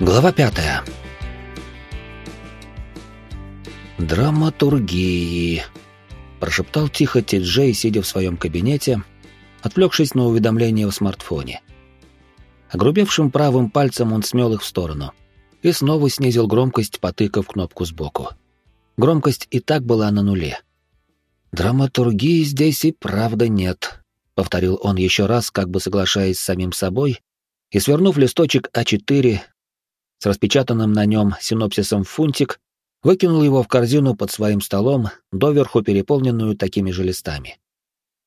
Глава пятая. «Драматургии», — прошептал тихо Ти-Джей, сидя в своем кабинете, отвлекшись на уведомления в смартфоне. Огрубевшим правым пальцем он смел их в сторону и снова снизил громкость, потыкав кнопку сбоку. Громкость и так была на нуле. «Драматургии здесь и правда нет», — повторил он еще раз, как бы соглашаясь с самим собой, и, свернув листочек А4, с распечатанным на нем синопсисом фунтик, выкинул его в корзину под своим столом, доверху переполненную такими же листами.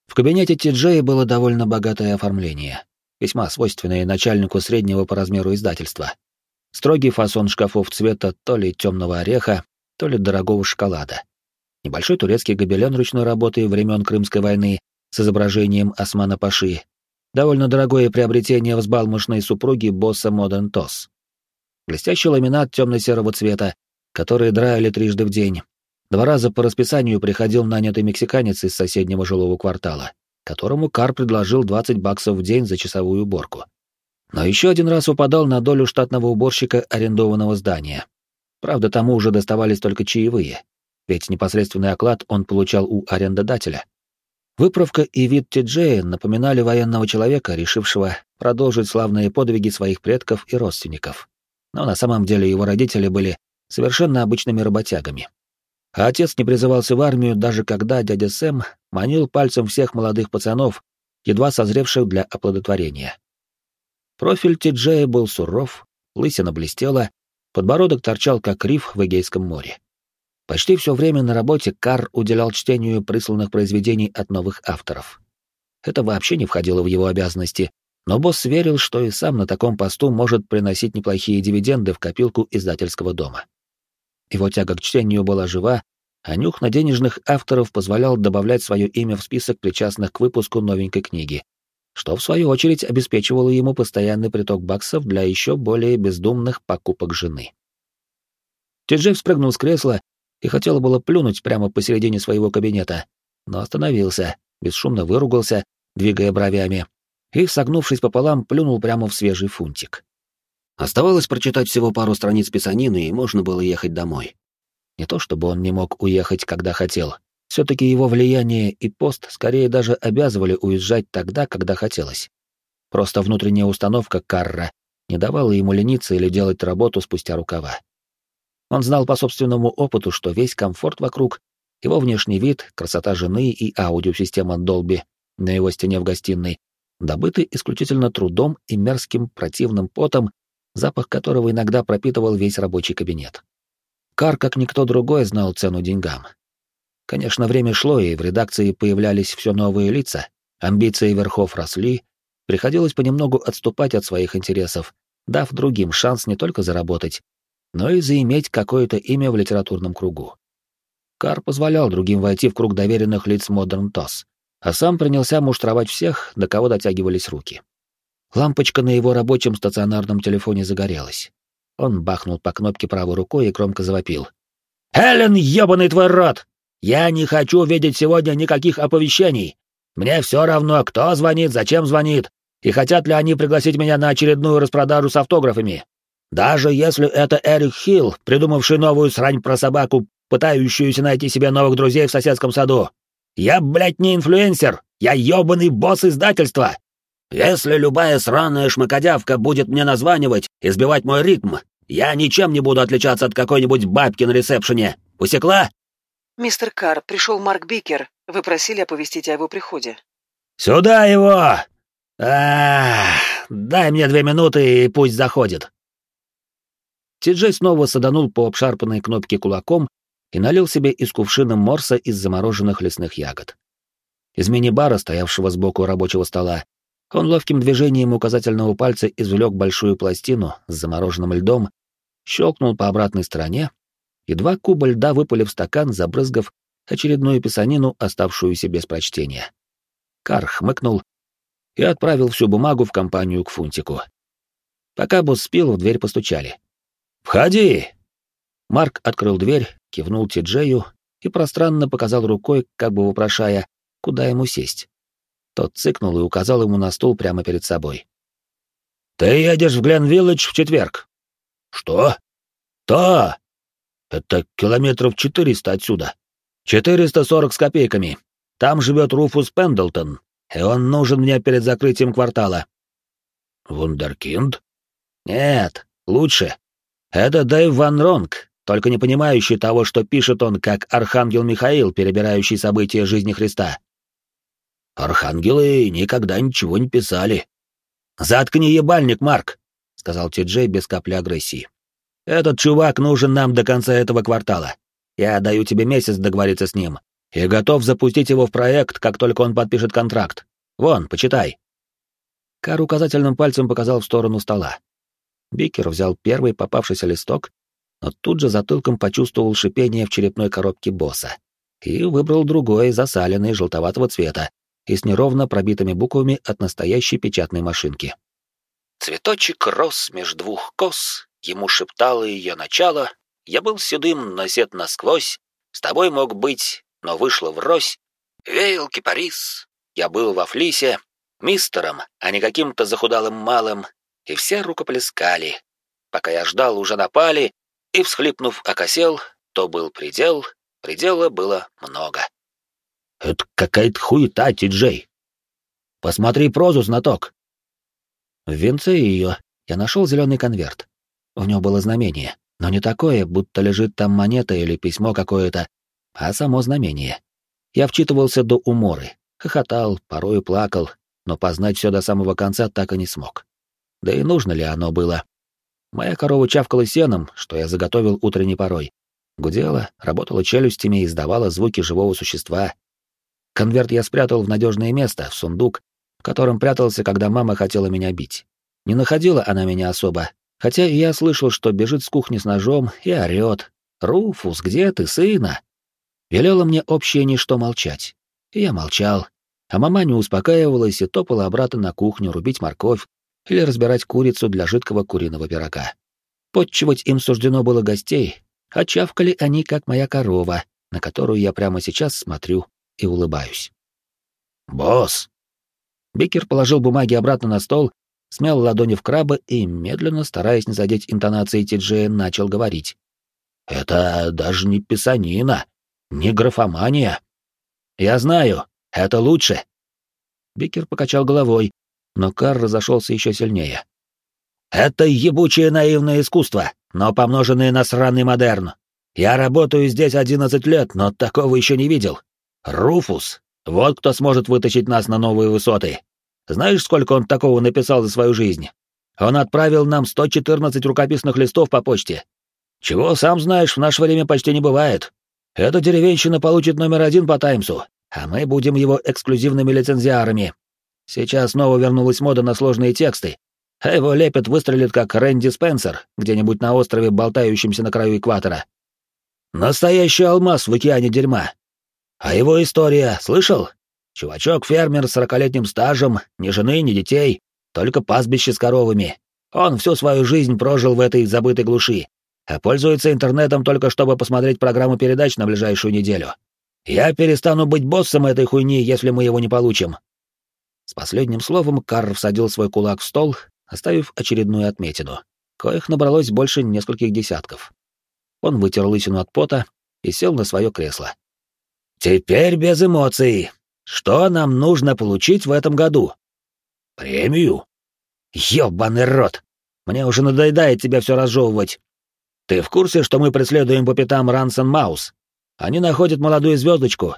В кабинете Ти-Джея было довольно богатое оформление, весьма свойственное начальнику среднего по размеру издательства. Строгий фасон шкафов цвета то ли темного ореха, то ли дорогого шоколада. Небольшой турецкий гобелен ручной работы времен Крымской войны с изображением Османа Паши. Довольно дорогое приобретение взбалмошной супруги босса Моден Тос. Блестящий ламинат темно-серого цвета, который драили трижды в день. Два раза по расписанию приходил нанятый мексиканец из соседнего жилого квартала, которому Кар предложил 20 баксов в день за часовую уборку. Но еще один раз упадал на долю штатного уборщика арендованного здания. Правда, тому уже доставались только чаевые, ведь непосредственный оклад он получал у арендодателя. Выправка и вид Тиджея напоминали военного человека, решившего продолжить славные подвиги своих предков и родственников но на самом деле его родители были совершенно обычными работягами. А отец не призывался в армию даже когда дядя Сэм манил пальцем всех молодых пацанов, едва созревших для оплодотворения. Профиль Тиджея был суров, лысина блестела, подбородок торчал как риф в Эгейском море. Почти все время на работе Кар уделял чтению присланных произведений от новых авторов. Это вообще не входило в его обязанности, но босс верил, что и сам на таком посту может приносить неплохие дивиденды в копилку издательского дома. Его тяга к чтению была жива, а нюх на денежных авторов позволял добавлять свое имя в список причастных к выпуску новенькой книги, что в свою очередь обеспечивало ему постоянный приток баксов для еще более бездумных покупок жены. Тиджей спрыгнул с кресла и хотел было плюнуть прямо посередине своего кабинета, но остановился, бесшумно выругался, двигая бровями, и, согнувшись пополам, плюнул прямо в свежий фунтик. Оставалось прочитать всего пару страниц писанины, и можно было ехать домой. Не то чтобы он не мог уехать, когда хотел. Все-таки его влияние и пост скорее даже обязывали уезжать тогда, когда хотелось. Просто внутренняя установка Карра не давала ему лениться или делать работу спустя рукава. Он знал по собственному опыту, что весь комфорт вокруг, его внешний вид, красота жены и аудиосистема Dolby на его стене в гостиной добыты исключительно трудом и мерзким противным потом, запах которого иногда пропитывал весь рабочий кабинет. Кар, как никто другой, знал цену деньгам. Конечно, время шло, и в редакции появлялись все новые лица, амбиции верхов росли, приходилось понемногу отступать от своих интересов, дав другим шанс не только заработать, но и заиметь какое-то имя в литературном кругу. Кар позволял другим войти в круг доверенных лиц Modern TOS, а сам принялся муштровать всех, до кого дотягивались руки. Лампочка на его рабочем стационарном телефоне загорелась. Он бахнул по кнопке правой рукой и громко завопил. «Эллен, ебаный твой рот! Я не хочу видеть сегодня никаких оповещений! Мне все равно, кто звонит, зачем звонит, и хотят ли они пригласить меня на очередную распродажу с автографами. Даже если это Эрик Хилл, придумавший новую срань про собаку, пытающуюся найти себе новых друзей в соседском саду. Я, блядь, не инфлюенсер, я ёбаный босс издательства. Если любая сраная шмакодявка будет мне названивать и сбивать мой ритм, я ничем не буду отличаться от какой-нибудь бабки на ресепшене. Усекла? Мистер Карр, пришел Марк Бикер. Вы просили оповестить о его приходе. Сюда его! А, дай мне две минуты и пусть заходит. Тиджей снова саданул по обшарпанной кнопке кулаком и налил себе из кувшина морса из замороженных лесных ягод. Из мини-бара, стоявшего сбоку рабочего стола, он ловким движением указательного пальца извлек большую пластину с замороженным льдом, щелкнул по обратной стороне, и два куба льда выпали в стакан, забрызгав очередную писанину, оставшуюся без прочтения. Кар хмыкнул и отправил всю бумагу в компанию к Фунтику. Пока босс спил, в дверь постучали. «Входи!» Марк открыл дверь, кивнул Тиджею и пространно показал рукой, как бы вопрошая, куда ему сесть. Тот цыкнул и указал ему на стул прямо перед собой. «Ты едешь в Гленвилледж в четверг?» Что? Да! Это километров четыреста отсюда. Четыреста сорок с копейками. Там живет Руфус Пендлтон, и он нужен мне перед закрытием квартала. Вундеркинд? Нет, лучше. Это Дэйв Ван Ронг, только не понимающий того, что пишет он, как Архангел Михаил, перебирающий события жизни Христа. Архангелы никогда ничего не писали. «Заткни ебальник, Марк!» — сказал Ти-Джей без капли агрессии. «Этот чувак нужен нам до конца этого квартала. Я даю тебе месяц договориться с ним, и готов запустить его в проект, как только он подпишет контракт. Вон, почитай». Кар указательным пальцем показал в сторону стола. Бикер взял первый попавшийся листок, но тут же затылком почувствовал шипение в черепной коробке босса и выбрал другой, засаленный, желтоватого цвета и с неровно пробитыми буквами от настоящей печатной машинки. Цветочек рос меж двух кос, ему шептало ее начало, я был седым, насет насквозь, с тобой мог быть, но вышло врозь. Веял кипарис, я был во флисе, мистером, а не каким-то захудалым малым, и все рукоплескали. Пока я ждал, уже напали, и, всхлипнув, окосел, то был предел, предела было много. «Это какая-то хуета, Ти-Джей! Посмотри прозу, знаток!» В венце ее я нашел зеленый конверт. В нем было знамение, но не такое, будто лежит там монета или письмо какое-то, а само знамение. Я вчитывался до уморы, хохотал, порою плакал, но познать все до самого конца так и не смог. Да и нужно ли оно было? Моя корова чавкала сеном, что я заготовил утренней порой. Гудела, работала челюстями и издавала звуки живого существа. Конверт я спрятал в надежное место, в сундук, в котором прятался, когда мама хотела меня бить. Не находила она меня особо, хотя я слышал, что бежит с кухни с ножом и орёт. «Руфус, где ты, сына?» Велела мне общее ничто молчать. И я молчал, а мама не успокаивалась и топала обратно на кухню рубить морковь, или разбирать курицу для жидкого куриного пирога. Подчивать им суждено было гостей, а чавкали они, как моя корова, на которую я прямо сейчас смотрю и улыбаюсь. «Босс!» Бикер положил бумаги обратно на стол, смял ладони в краба и, медленно, стараясь не задеть интонации Тиджея, начал говорить. «Это даже не писанина, не графомания. Я знаю, это лучше!» Бикер покачал головой, но Кар разошелся еще сильнее. «Это ебучее наивное искусство, но помноженное на сраный модерн. Я работаю здесь одиннадцать лет, но такого еще не видел. Руфус, вот кто сможет вытащить нас на новые высоты. Знаешь, сколько он такого написал за свою жизнь? Он отправил нам 114 рукописных листов по почте. Чего, сам знаешь, в наше время почти не бывает. Эта деревенщина получит номер один по Таймсу, а мы будем его эксклюзивными лицензиарами, Сейчас снова вернулась мода на сложные тексты, а его лепет выстрелит как Рэнди Спенсер, где-нибудь на острове, болтающемся на краю экватора. Настоящий алмаз в океане дерьма. А его история, слышал? Чувачок-фермер с сорокалетним стажем, ни жены, ни детей, только пастбище с коровами. Он всю свою жизнь прожил в этой забытой глуши, а пользуется интернетом только чтобы посмотреть программу передач на ближайшую неделю. Я перестану быть боссом этой хуйни, если мы его не получим. С последним словом Карр всадил свой кулак в стол, оставив очередную отметину. Коих набралось больше нескольких десятков. Он вытер лысину от пота и сел на свое кресло. «Теперь без эмоций. Что нам нужно получить в этом году?» «Премию?» «Ёбаный рот! Мне уже надоедает тебя все разжевывать. Ты в курсе, что мы преследуем по пятам Рансон Маус? Они находят молодую звездочку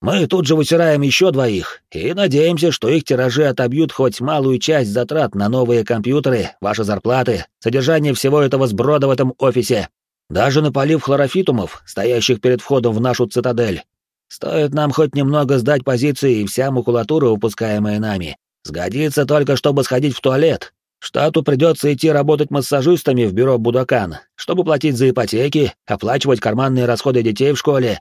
мы тут же вытираем еще двоих и надеемся, что их тиражи отобьют хоть малую часть затрат на новые компьютеры, ваши зарплаты, содержание всего этого сброда в этом офисе, даже напалив хлорофитумов, стоящих перед входом в нашу цитадель. Стоит нам хоть немного сдать позиции, и вся макулатура, выпускаемая нами, сгодится только, чтобы сходить в туалет. Штату придется идти работать массажистами в бюро Будакан, чтобы платить за ипотеки, оплачивать карманные расходы детей в школе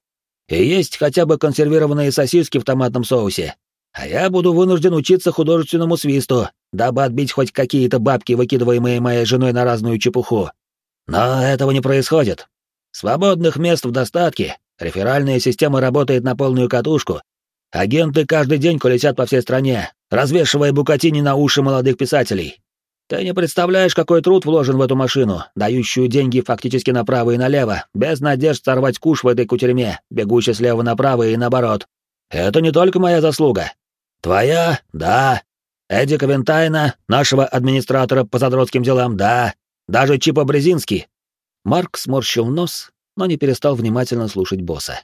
и есть хотя бы консервированные сосиски в томатном соусе. А я буду вынужден учиться художественному свисту, дабы отбить хоть какие-то бабки, выкидываемые моей женой на разную чепуху. Но этого не происходит. Свободных мест в достатке, реферальная система работает на полную катушку. Агенты каждый день колесят по всей стране, развешивая букатини на уши молодых писателей. Ты не представляешь, какой труд вложен в эту машину, дающую деньги фактически направо и налево, без надежд сорвать куш в этой кутерьме, бегущей слева направо и наоборот. Это не только моя заслуга. Твоя? Да. Эдди Кавентайна, нашего администратора по задротским делам, да. Даже Чипа Брезинский. Марк сморщил нос, но не перестал внимательно слушать босса.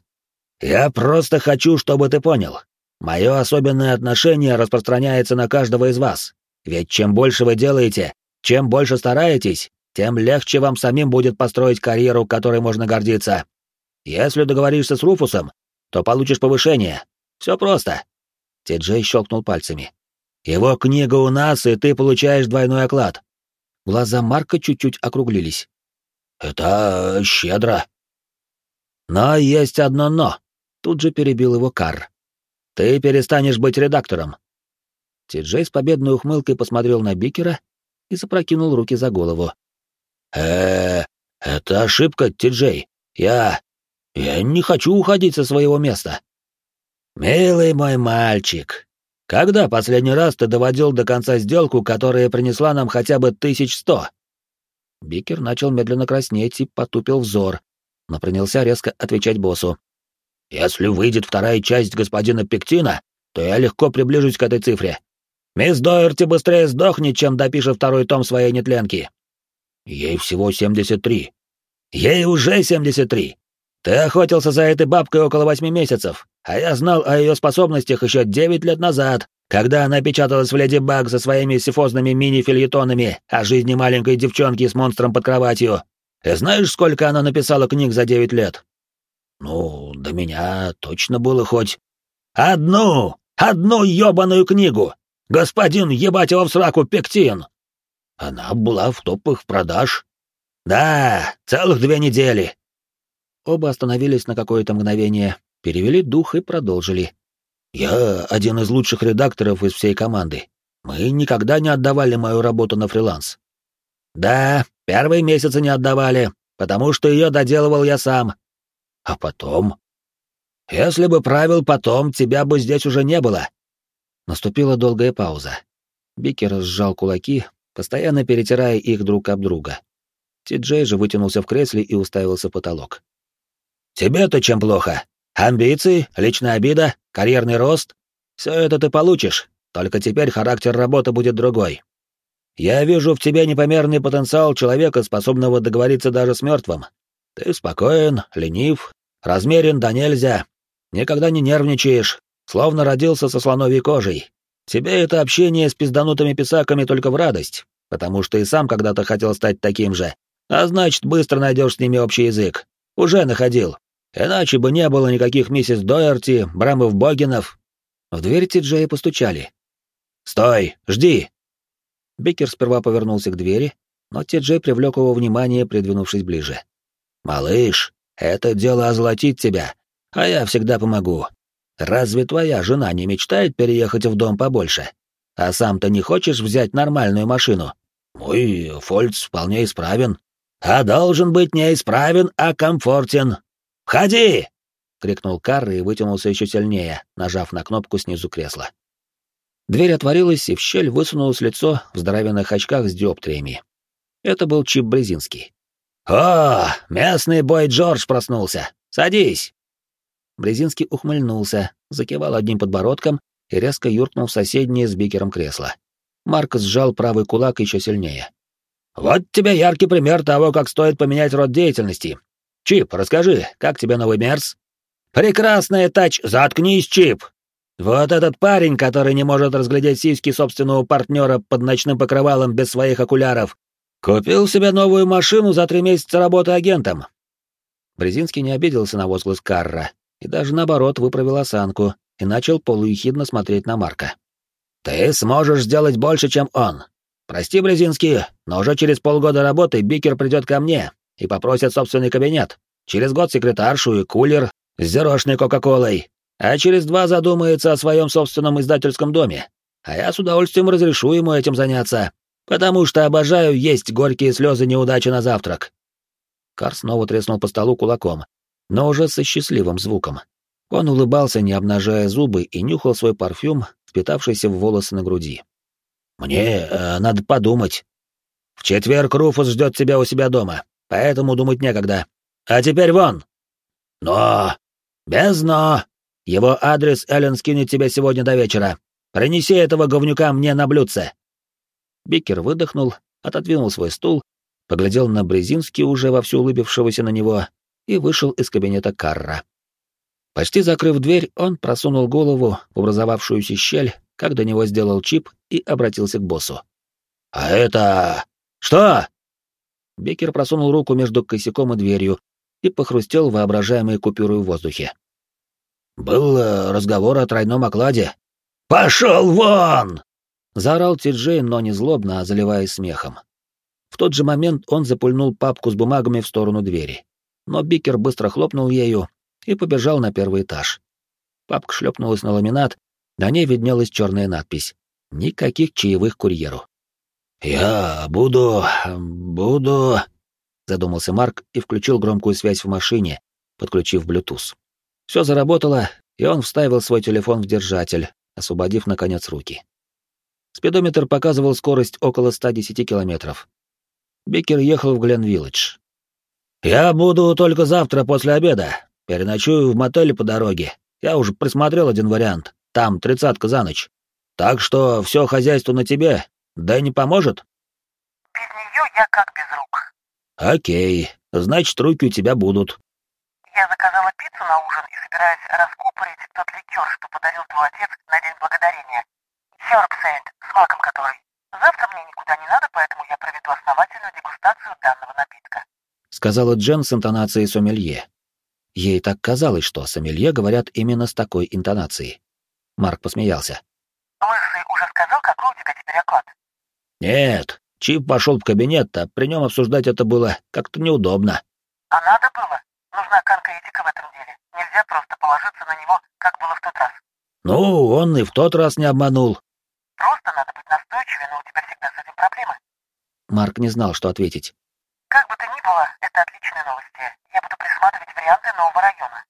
«Я просто хочу, чтобы ты понял. Мое особенное отношение распространяется на каждого из вас. Ведь чем больше вы делаете, чем больше стараетесь, тем легче вам самим будет построить карьеру, которой можно гордиться. Если договоришься с Руфусом, то получишь повышение. Все просто. Ти-Джей щелкнул пальцами. Его книга у нас, и ты получаешь двойной оклад. Глаза Марка чуть-чуть округлились. Это щедро. Но есть одно «но». Тут же перебил его Кар. Ты перестанешь быть редактором. Ти-Джей с победной ухмылкой посмотрел на Бикера и запрокинул руки за голову. э это ошибка, Ти-Джей. Я... я не хочу уходить со своего места». «Милый мой мальчик, когда последний раз ты доводил до конца сделку, которая принесла нам хотя бы тысяч сто?» Бикер начал медленно краснеть и потупил взор, но принялся резко отвечать боссу. «Если выйдет вторая часть господина Пектина, то я легко приближусь к этой цифре. Мисс Дойерти быстрее сдохнет, чем допишет второй том своей нетленки. Ей всего 73. Ей уже 73. Ты охотился за этой бабкой около восьми месяцев, а я знал о ее способностях еще девять лет назад, когда она печаталась в Леди Баг со своими сифозными мини-фильетонами о жизни маленькой девчонки с монстром под кроватью. И знаешь, сколько она написала книг за девять лет? Ну, до меня точно было хоть... Одну! Одну ёбаную книгу! Господин, ебать его в сраку, пектин!» Она была в топах продаж. «Да, целых две недели!» Оба остановились на какое-то мгновение, перевели дух и продолжили. «Я один из лучших редакторов из всей команды. Мы никогда не отдавали мою работу на фриланс». «Да, первые месяцы не отдавали, потому что ее доделывал я сам. А потом?» «Если бы правил потом, тебя бы здесь уже не было. Наступила долгая пауза. Бикер сжал кулаки, постоянно перетирая их друг об друга. Ти-Джей же вытянулся в кресле и уставился в потолок. «Тебе-то чем плохо? Амбиции, личная обида, карьерный рост? Все это ты получишь, только теперь характер работы будет другой. Я вижу в тебе непомерный потенциал человека, способного договориться даже с мертвым. Ты спокоен, ленив, размерен да нельзя, никогда не нервничаешь, Словно родился со слоновой кожей. Тебе это общение с пизданутыми писаками только в радость, потому что и сам когда-то хотел стать таким же. А значит, быстро найдешь с ними общий язык. Уже находил. Иначе бы не было никаких миссис Дойерти, Брамов-Богинов. В дверь Ти-Джея постучали. «Стой! Жди!» Бикер сперва повернулся к двери, но Ти-Джей привлек его внимание, придвинувшись ближе. «Малыш, это дело озолотить тебя, а я всегда помогу. Разве твоя жена не мечтает переехать в дом побольше? А сам-то не хочешь взять нормальную машину? Мой Фольц вполне исправен. А должен быть не исправен, а комфортен. Входи! крикнул Карр и вытянулся еще сильнее, нажав на кнопку снизу кресла. Дверь отворилась, и в щель высунулось лицо в здоровенных очках с диоптриями. Это был Чип Брезинский. «О, местный бой Джордж проснулся! Садись!» Брезинский ухмыльнулся, закивал одним подбородком и резко юркнул в соседнее с Бикером кресло. Марк сжал правый кулак еще сильнее. «Вот тебе яркий пример того, как стоит поменять род деятельности. Чип, расскажи, как тебе новый Мерс?» «Прекрасная тач! Заткнись, Чип!» «Вот этот парень, который не может разглядеть сиськи собственного партнера под ночным покрывалом без своих окуляров, купил себе новую машину за три месяца работы агентом». Брезинский не обиделся на возглас Карра и даже наоборот выправил осанку и начал полуехидно смотреть на Марка. «Ты сможешь сделать больше, чем он. Прости, Брезинский, но уже через полгода работы Бикер придет ко мне и попросит собственный кабинет. Через год секретаршу и кулер с зерошной Кока-Колой, а через два задумается о своем собственном издательском доме. А я с удовольствием разрешу ему этим заняться, потому что обожаю есть горькие слезы неудачи на завтрак». Кар снова треснул по столу кулаком, но уже со счастливым звуком. Он улыбался, не обнажая зубы, и нюхал свой парфюм, впитавшийся в волосы на груди. «Мне э, надо подумать. В четверг Руфус ждет тебя у себя дома, поэтому думать некогда. А теперь вон!» «Но! Без но! Его адрес Эллен скинет тебе сегодня до вечера. Принеси этого говнюка мне на блюдце!» Бикер выдохнул, отодвинул свой стул, поглядел на Брезински, уже вовсю улыбившегося на него, и вышел из кабинета Карра. Почти закрыв дверь, он просунул голову в образовавшуюся щель, как до него сделал чип, и обратился к боссу. «А это... что?» Бекер просунул руку между косяком и дверью и похрустел воображаемой купюрой в воздухе. «Был э, разговор о тройном окладе». «Пошел вон!» — заорал Ти-Джей, но не злобно, а заливаясь смехом. В тот же момент он запульнул папку с бумагами в сторону двери. Но Бикер быстро хлопнул ею и побежал на первый этаж. Папка шлепнулась на ламинат, на ней виднелась черная надпись «Никаких чаевых курьеру». «Я буду... буду...» — задумался Марк и включил громкую связь в машине, подключив Bluetooth. Все заработало, и он вставил свой телефон в держатель, освободив, наконец, руки. Спидометр показывал скорость около 110 километров. Бикер ехал в Гленвиллидж. «Я буду только завтра после обеда. Переночую в мотеле по дороге. Я уже присмотрел один вариант. Там тридцатка за ночь. Так что все хозяйство на тебе. Да не поможет?» «Без нее я как без рук». «Окей. Значит, руки у тебя будут». «Я заказала пиццу на ужин и собираюсь раскупорить тот ликер, что подарил твой отец на День Благодарения. Сёрбсейд, с маком который. Завтра мне никуда не надо, поэтому я проведу основательную дегустацию данного напитка», — сказала Джен с интонацией сомелье. Ей так казалось, что сомелье говорят именно с такой интонацией. Марк посмеялся. «Лысый уже сказал, какой у тебя теперь оклад?» «Нет, Чип пошел в кабинет, а при нем обсуждать это было как-то неудобно». «А надо было. Нужна конкретика в этом деле. Нельзя просто положиться на него, как было в тот раз». «Ну, он и в тот раз не обманул. Просто надо быть настойчивее, но у тебя всегда с этим проблемы. Марк не знал, что ответить. Как бы то ни было, это отличные новости. Я буду присматривать варианты нового района.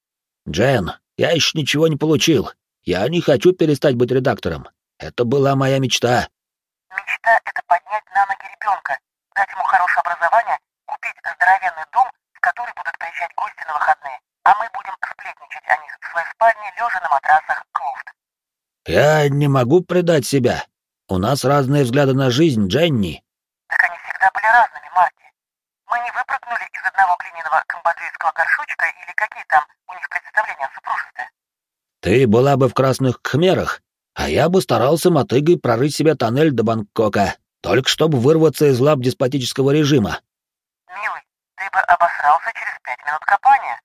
Джен, я еще ничего не получил. Я не хочу перестать быть редактором. Это была моя мечта. Мечта — это поднять на ноги ребенка, дать ему хорошее образование, купить здоровенный дом, в который будут приезжать гости на выходные, а мы будем сплетничать о них в своей спальне, лежа на матрасах Клуфт. Я не могу предать себя. У нас разные взгляды на жизнь, Дженни. Так они всегда были разными, Марти. Мы не выпрыгнули из одного глиняного камбоджийского горшочка или какие там у них представления о супружестве. Ты была бы в красных кхмерах, а я бы старался мотыгой прорыть себе тоннель до Бангкока, только чтобы вырваться из лап деспотического режима. Милый, ты бы обосрался через пять минут копания.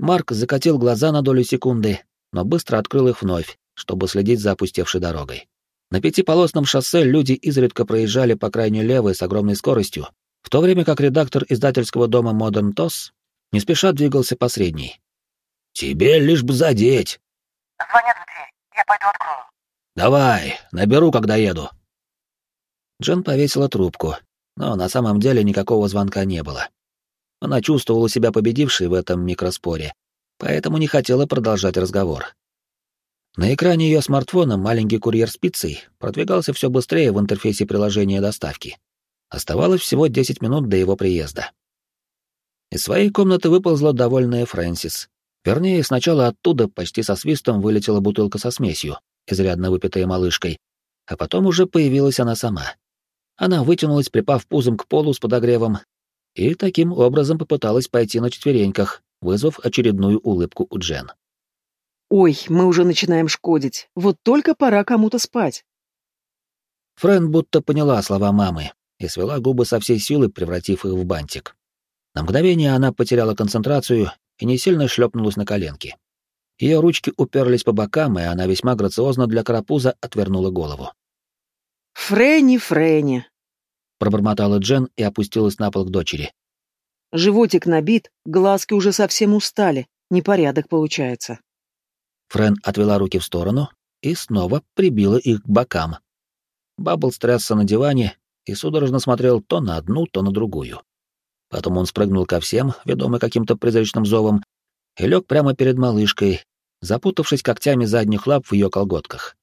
Марк закатил глаза на долю секунды, но быстро открыл их вновь, чтобы следить за опустевшей дорогой. На пятиполосном шоссе люди изредка проезжали по крайней левой с огромной скоростью, в то время как редактор издательского дома Modern Toss не спеша двигался по средней. «Тебе лишь бы задеть!» Звонят в дверь, я пойду открою. «Давай, наберу, когда еду». Джен повесила трубку, но на самом деле никакого звонка не было. Она чувствовала себя победившей в этом микроспоре, поэтому не хотела продолжать разговор. На экране ее смартфона маленький курьер с пиццей продвигался все быстрее в интерфейсе приложения доставки. Оставалось всего 10 минут до его приезда. Из своей комнаты выползла довольная Фрэнсис. Вернее, сначала оттуда почти со свистом вылетела бутылка со смесью, изрядно выпитая малышкой, а потом уже появилась она сама. Она вытянулась, припав пузом к полу с подогревом, и таким образом попыталась пойти на четвереньках, вызвав очередную улыбку у Джен. Ой, мы уже начинаем шкодить. Вот только пора кому-то спать. Фрэн будто поняла слова мамы и свела губы со всей силы, превратив их в бантик. На мгновение она потеряла концентрацию и не сильно шлепнулась на коленки. Ее ручки уперлись по бокам, и она весьма грациозно для карапуза отвернула голову. Фрэнни, Фрэнни. Пробормотала Джен и опустилась на пол к дочери. Животик набит, глазки уже совсем устали. Непорядок получается. Френ отвела руки в сторону и снова прибила их к бокам. Баббл стрясся на диване и судорожно смотрел то на одну, то на другую. Потом он спрыгнул ко всем, ведомый каким-то призрачным зовом, и лег прямо перед малышкой, запутавшись когтями задних лап в ее колготках.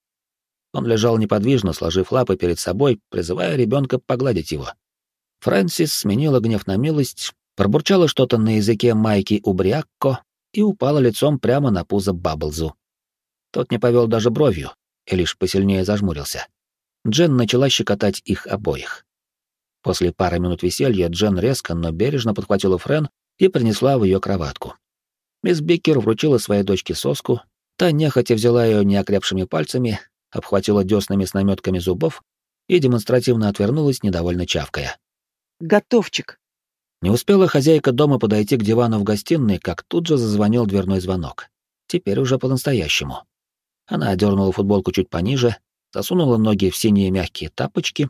Он лежал неподвижно, сложив лапы перед собой, призывая ребенка погладить его. Фрэнсис сменила гнев на милость, пробурчала что-то на языке Майки Убриакко и упала лицом прямо на пузо Бабблзу. Тот не повел даже бровью и лишь посильнее зажмурился. Джен начала щекотать их обоих. После пары минут веселья Джен резко, но бережно подхватила Френ и принесла в ее кроватку. Мисс Бикер вручила своей дочке соску, та нехотя взяла ее неокрепшими пальцами, обхватила деснами с наметками зубов и демонстративно отвернулась, недовольно чавкая. Готовчик. Не успела хозяйка дома подойти к дивану в гостиной, как тут же зазвонил дверной звонок. Теперь уже по-настоящему. Она одернула футболку чуть пониже, засунула ноги в синие мягкие тапочки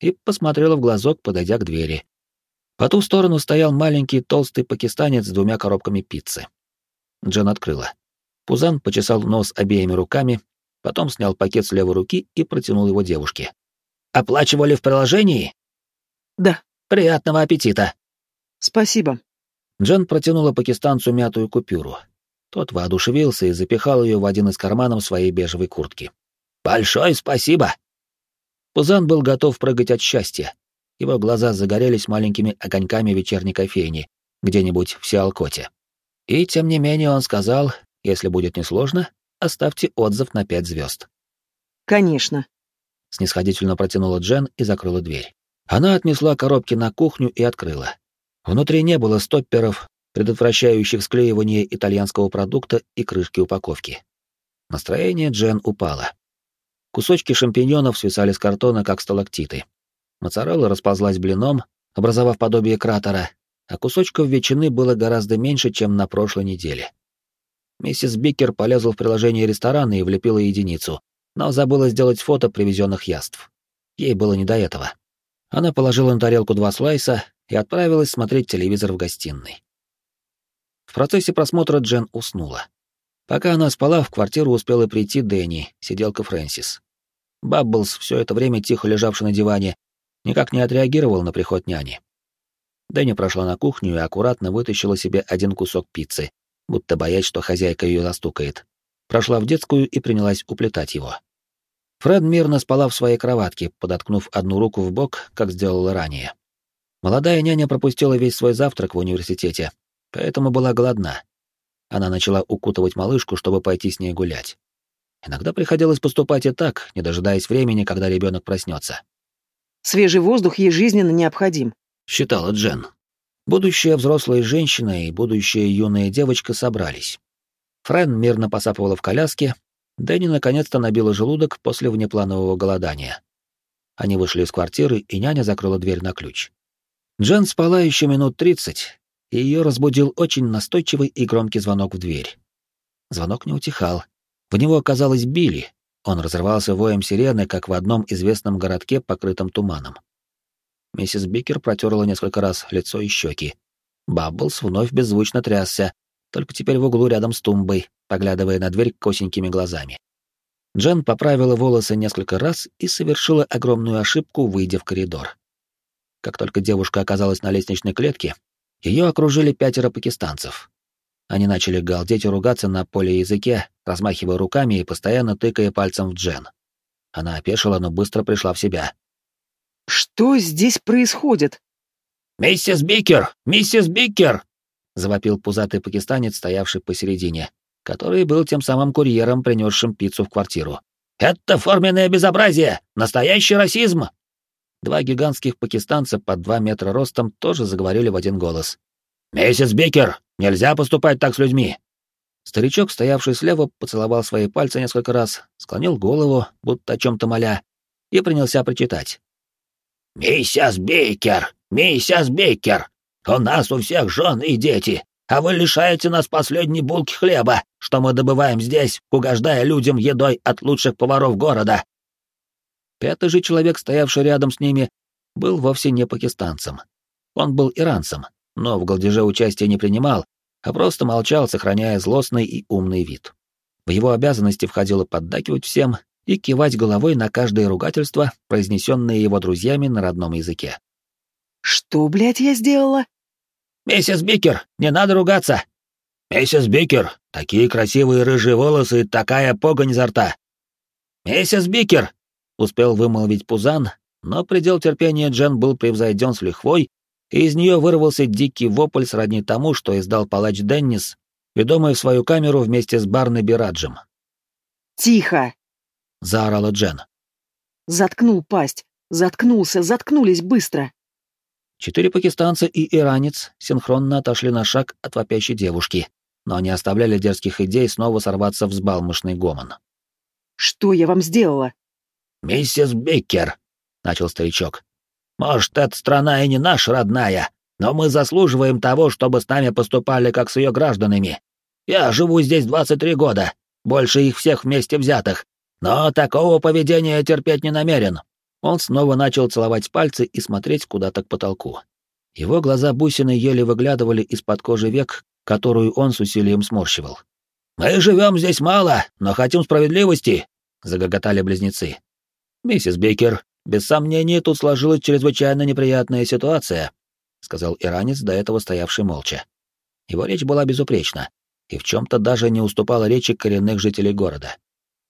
и посмотрела в глазок, подойдя к двери. По ту сторону стоял маленький толстый пакистанец с двумя коробками пиццы. Джен открыла. Пузан почесал нос обеими руками, потом снял пакет с левой руки и протянул его девушке. «Оплачивали в приложении?» «Да». «Приятного аппетита!» «Спасибо». Джен протянула пакистанцу мятую купюру. Тот воодушевился и запихал ее в один из карманов своей бежевой куртки. «Большое спасибо!» Пузан был готов прыгать от счастья. Его глаза загорелись маленькими огоньками вечерней кофейни, где-нибудь в Сиалкоте. И тем не менее он сказал, если будет несложно, оставьте отзыв на пять звезд. «Конечно», — снисходительно протянула Джен и закрыла дверь. Она отнесла коробки на кухню и открыла. Внутри не было стопперов, предотвращающих склеивание итальянского продукта и крышки упаковки. Настроение Джен упало. Кусочки шампиньонов свисали с картона, как сталактиты. Моцарелла расползлась блином, образовав подобие кратера, а кусочков ветчины было гораздо меньше, чем на прошлой неделе. Миссис Бикер полезла в приложение ресторана и влепила единицу, но забыла сделать фото привезенных яств. Ей было не до этого. Она положила на тарелку два слайса и отправилась смотреть телевизор в гостиной. В процессе просмотра Джен уснула. Пока она спала, в квартиру успела прийти Дэнни, сиделка Фрэнсис. Бабблс, все это время тихо лежавший на диване, никак не отреагировал на приход няни. Дэнни прошла на кухню и аккуратно вытащила себе один кусок пиццы, будто боясь, что хозяйка ее застукает. Прошла в детскую и принялась уплетать его. Фред мирно спала в своей кроватке, подоткнув одну руку в бок, как сделала ранее. Молодая няня пропустила весь свой завтрак в университете, поэтому была голодна. Она начала укутывать малышку, чтобы пойти с ней гулять. Иногда приходилось поступать и так, не дожидаясь времени, когда ребенок проснется. «Свежий воздух ей жизненно необходим», — считала Джен. Будущая взрослая женщина и будущая юная девочка собрались. Френ мирно посапывала в коляске, Дэнни наконец-то набила желудок после внепланового голодания. Они вышли из квартиры, и няня закрыла дверь на ключ. Джен спала еще минут тридцать, и ее разбудил очень настойчивый и громкий звонок в дверь. Звонок не утихал. В него оказалось Билли. Он разрывался воем сирены, как в одном известном городке, покрытом туманом. Миссис Бикер протерла несколько раз лицо и щеки. Бабблс вновь беззвучно трясся, только теперь в углу рядом с тумбой, поглядывая на дверь косенькими глазами. Джен поправила волосы несколько раз и совершила огромную ошибку, выйдя в коридор. Как только девушка оказалась на лестничной клетке, ее окружили пятеро пакистанцев. Они начали галдеть и ругаться на поле языке, размахивая руками и постоянно тыкая пальцем в Джен. Она опешила, но быстро пришла в себя. «Что здесь происходит?» «Миссис Бикер! Миссис Бикер!» — завопил пузатый пакистанец, стоявший посередине, который был тем самым курьером, принесшим пиццу в квартиру. «Это форменное безобразие! Настоящий расизм!» Два гигантских пакистанца под два метра ростом тоже заговорили в один голос. «Миссис Бикер, нельзя поступать так с людьми!» Старичок, стоявший слева, поцеловал свои пальцы несколько раз, склонил голову, будто о чем-то моля, и принялся прочитать. «Миссис Бикер! Миссис Бикер! У нас у всех жен и дети, а вы лишаете нас последней булки хлеба, что мы добываем здесь, угождая людям едой от лучших поваров города. Пятый же человек, стоявший рядом с ними, был вовсе не пакистанцем. Он был иранцем, но в голдеже участия не принимал, а просто молчал, сохраняя злостный и умный вид. В его обязанности входило поддакивать всем и кивать головой на каждое ругательство, произнесенное его друзьями на родном языке. «Что, блядь, я сделала?» «Миссис Бикер, не надо ругаться!» «Миссис Бикер, такие красивые рыжие волосы и такая погонь изо рта!» «Миссис Бикер, успел вымолвить Пузан, но предел терпения Джен был превзойден с лихвой, и из нее вырвался дикий вопль сродни тому, что издал палач Деннис, ведомый в свою камеру вместе с Барнаби Раджем. «Тихо!» — заорала Джен. «Заткнул пасть! Заткнулся! Заткнулись быстро!» Четыре пакистанца и иранец синхронно отошли на шаг от вопящей девушки, но не оставляли дерзких идей снова сорваться в взбалмошный гомон. «Что я вам сделала?» «Миссис Биккер», — начал старичок. «Может, эта страна и не наша родная, но мы заслуживаем того, чтобы с нами поступали как с ее гражданами. Я живу здесь 23 года, больше их всех вместе взятых, но такого поведения терпеть не намерен». Он снова начал целовать пальцы и смотреть куда-то к потолку. Его глаза бусины еле выглядывали из-под кожи век, которую он с усилием сморщивал. «Мы живем здесь мало, но хотим справедливости!» — загоготали близнецы. «Миссис Бейкер, без сомнения, тут сложилась чрезвычайно неприятная ситуация», — сказал иранец, до этого стоявший молча. Его речь была безупречна и в чем-то даже не уступала речи коренных жителей города.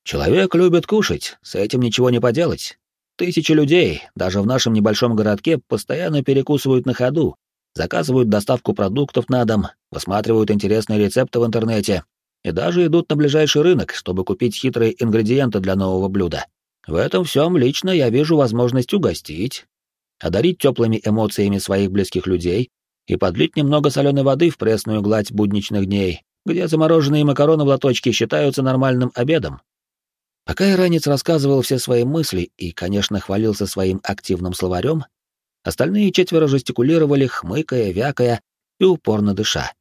«Человек любит кушать, с этим ничего не поделать. Тысячи людей, даже в нашем небольшом городке, постоянно перекусывают на ходу, заказывают доставку продуктов на дом, высматривают интересные рецепты в интернете и даже идут на ближайший рынок, чтобы купить хитрые ингредиенты для нового блюда. В этом всем лично я вижу возможность угостить, одарить теплыми эмоциями своих близких людей и подлить немного соленой воды в пресную гладь будничных дней, где замороженные макароны в лоточке считаются нормальным обедом. Пока иранец рассказывал все свои мысли и, конечно, хвалился своим активным словарем, остальные четверо жестикулировали, хмыкая, вякая и упорно дыша.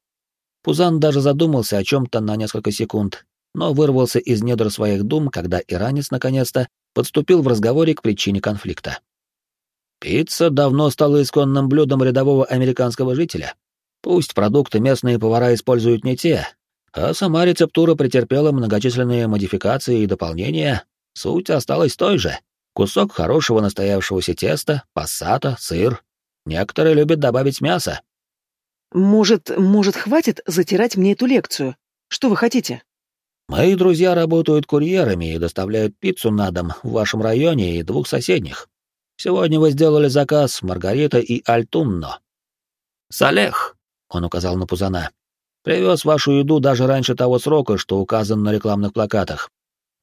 Пузан даже задумался о чем-то на несколько секунд, но вырвался из недр своих дум, когда иранец наконец-то подступил в разговоре к причине конфликта. Пицца давно стала исконным блюдом рядового американского жителя. Пусть продукты местные повара используют не те, а сама рецептура претерпела многочисленные модификации и дополнения, суть осталась той же. Кусок хорошего настоявшегося теста, пассата, сыр. Некоторые любят добавить мясо. «Может, может, хватит затирать мне эту лекцию? Что вы хотите?» «Мои друзья работают курьерами и доставляют пиццу на дом в вашем районе и двух соседних. Сегодня вы сделали заказ Маргарита и Альтунно». «Салех», — он указал на Пузана, Привез вашу еду даже раньше того срока, что указан на рекламных плакатах.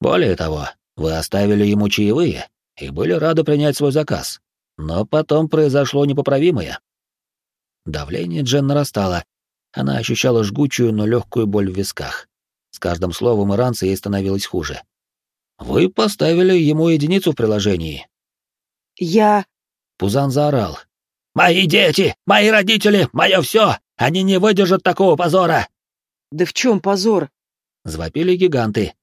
Более того, вы оставили ему чаевые и были рады принять свой заказ. Но потом произошло непоправимое. Давление Джен нарастало. Она ощущала жгучую, но легкую боль в висках. С каждым словом иранца ей становилось хуже. «Вы поставили ему единицу в приложении». «Я...» Пузан заорал. «Мои дети! Мои родители! Мое все! Они не выдержат такого позора!» «Да в чем позор?» — завопили гиганты.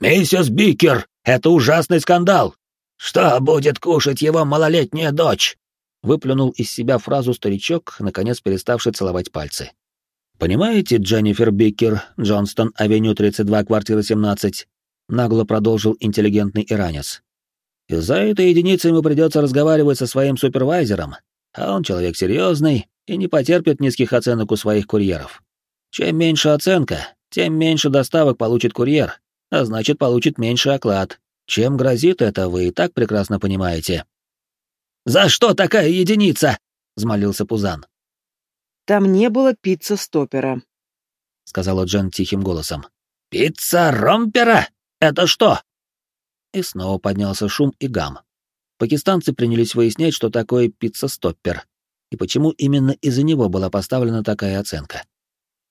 «Миссис Бикер, это ужасный скандал! Что будет кушать его малолетняя дочь?» Выплюнул из себя фразу старичок, наконец переставший целовать пальцы. «Понимаете, Дженнифер Бикер, Джонстон, авеню 32, квартира 17», — нагло продолжил интеллигентный иранец. «Из-за этой единицы ему придется разговаривать со своим супервайзером, а он человек серьезный, и не потерпит низких оценок у своих курьеров. Чем меньше оценка, тем меньше доставок получит курьер, а значит, получит меньше оклад. Чем грозит это, вы и так прекрасно понимаете. «За что такая единица?» — взмолился Пузан. «Там не было пицца-стопера», — сказала Джен тихим голосом. «Пицца-ромпера? Это что?» И снова поднялся шум и гам. Пакистанцы принялись выяснять, что такое пицца-стоппер, и почему именно из-за него была поставлена такая оценка.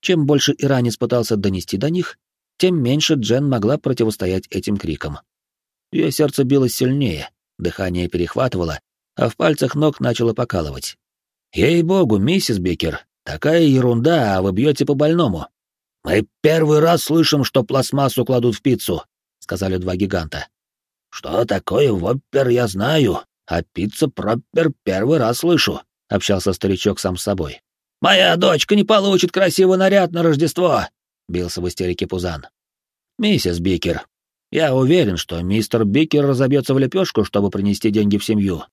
Чем больше иранец пытался донести до них, тем меньше Джен могла противостоять этим крикам. Ее сердце билось сильнее, дыхание перехватывало, а в пальцах ног начало покалывать. «Ей-богу, миссис Бикер, такая ерунда, а вы бьете по больному». «Мы первый раз слышим, что пластмассу кладут в пиццу», — сказали два гиганта. «Что такое воппер, я знаю, а пицца-проппер первый раз слышу», — общался старичок сам с собой. «Моя дочка не получит красивый наряд на Рождество!» — бился в истерике Пузан. «Миссис Бикер, я уверен, что мистер Бикер разобьется в лепешку, чтобы принести деньги в семью.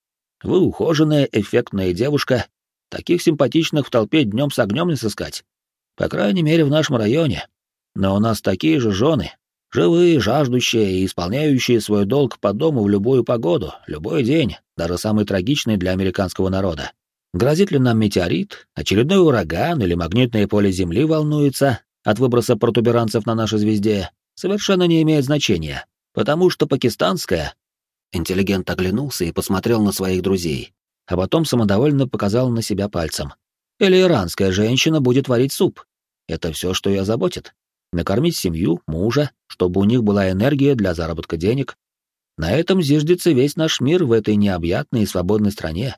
Вы ухоженная, эффектная девушка. Таких симпатичных в толпе днем с огнем не сыскать. По крайней мере, в нашем районе. Но у нас такие же жены, живые, жаждущие и исполняющие свой долг по дому в любую погоду, любой день, даже самый трагичный для американского народа. Грозит ли нам метеорит, очередной ураган или магнитное поле Земли волнуется от выброса протуберанцев на нашей звезде, совершенно не имеет значения, потому что пакистанская... Интеллигент оглянулся и посмотрел на своих друзей, а потом самодовольно показал на себя пальцем. Или иранская женщина будет варить суп. Это все, что ее заботит. Накормить семью, мужа, чтобы у них была энергия для заработка денег. На этом зиждется весь наш мир в этой необъятной и свободной стране.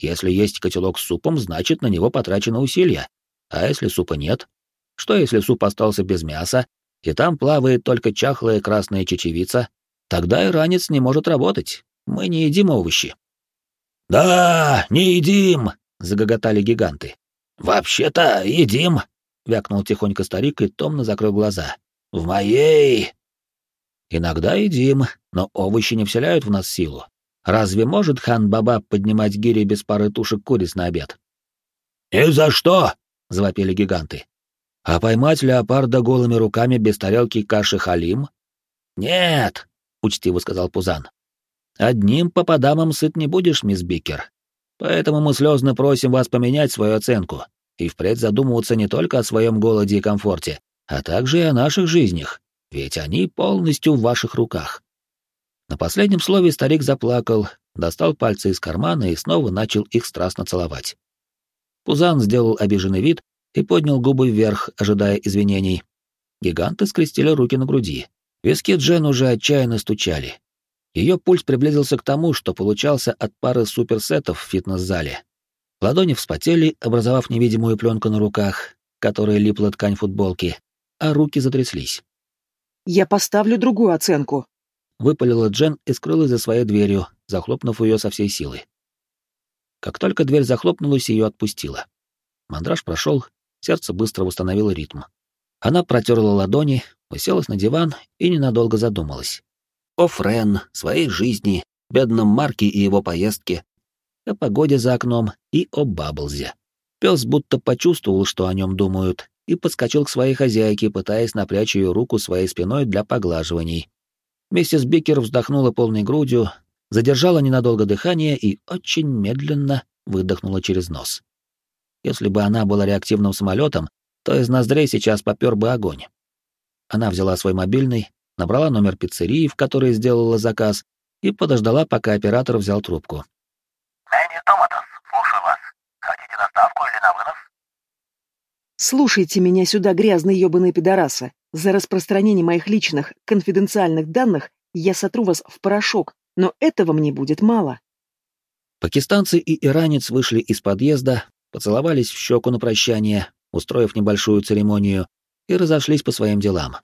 Если есть котелок с супом, значит, на него потрачено усилие. А если супа нет? Что если суп остался без мяса, и там плавает только чахлая красная чечевица? Тогда и ранец не может работать. Мы не едим овощи. «Да, не едим!» — загоготали гиганты. «Вообще-то едим!» — вякнул тихонько старик и томно закрыл глаза. «В моей...» «Иногда едим, но овощи не вселяют в нас силу. Разве может хан Баба поднимать гири без пары тушек куриц на обед? «Ни за что!» — завопили гиганты. «А поймать леопарда голыми руками без тарелки каши халим?» «Нет!» — учтиво сказал Пузан. «Одним попадамом сыт не будешь, мисс Бикер. Поэтому мы слезно просим вас поменять свою оценку и впредь задумываться не только о своем голоде и комфорте, а также и о наших жизнях, ведь они полностью в ваших руках». На последнем слове старик заплакал, достал пальцы из кармана и снова начал их страстно целовать. Пузан сделал обиженный вид и поднял губы вверх, ожидая извинений. Гиганты скрестили руки на груди. Виски Джен уже отчаянно стучали. Ее пульс приблизился к тому, что получался от пары суперсетов в фитнес-зале. Ладони вспотели, образовав невидимую пленку на руках, которая липла ткань футболки, а руки затряслись. «Я поставлю другую оценку», выпалила Джен и скрылась за своей дверью, захлопнув ее со всей силы. Как только дверь захлопнулась, ее отпустила. Мандраж прошел, сердце быстро восстановило ритм. Она протерла ладони, уселась на диван и ненадолго задумалась. О Френ, своей жизни, бедном Марке и его поездке, о погоде за окном и о Бабблзе. Пес будто почувствовал, что о нем думают, и подскочил к своей хозяйке, пытаясь напрячь ее руку своей спиной для поглаживаний, Миссис Бикер вздохнула полной грудью, задержала ненадолго дыхание и очень медленно выдохнула через нос. Если бы она была реактивным самолетом, то из ноздрей сейчас попер бы огонь. Она взяла свой мобильный, набрала номер пиццерии, в которой сделала заказ, и подождала, пока оператор взял трубку. «Мэнни Томатос, слушаю вас. Хотите доставку или на вынос?» «Слушайте меня сюда, грязные ёбаные пидорасы. За распространение моих личных, конфиденциальных данных я сотру вас в порошок, но этого мне будет мало. Пакистанцы и иранец вышли из подъезда, поцеловались в щеку на прощание, устроив небольшую церемонию, и разошлись по своим делам.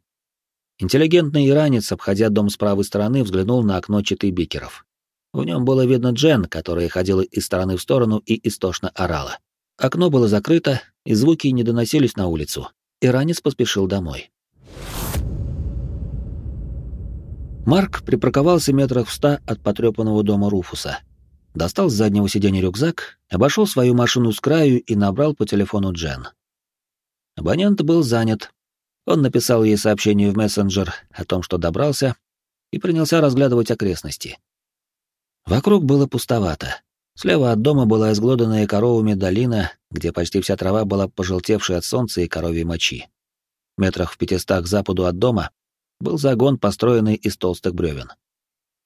Интеллигентный иранец, обходя дом с правой стороны, взглянул на окно читы бикеров. В нем было видно Джен, которая ходила из стороны в сторону и истошно орала. Окно было закрыто, и звуки не доносились на улицу. Иранец поспешил домой. Марк припарковался метрах в ста от потрепанного дома Руфуса. Достал с заднего сиденья рюкзак, обошел свою машину с краю и набрал по телефону Джен. Абонент был занят. Он написал ей сообщение в мессенджер о том, что добрался, и принялся разглядывать окрестности. Вокруг было пустовато. Слева от дома была изглоданная коровами долина, где почти вся трава была пожелтевшей от солнца и коровьей мочи. Метрах в пятистах западу от дома был загон, построенный из толстых бревен.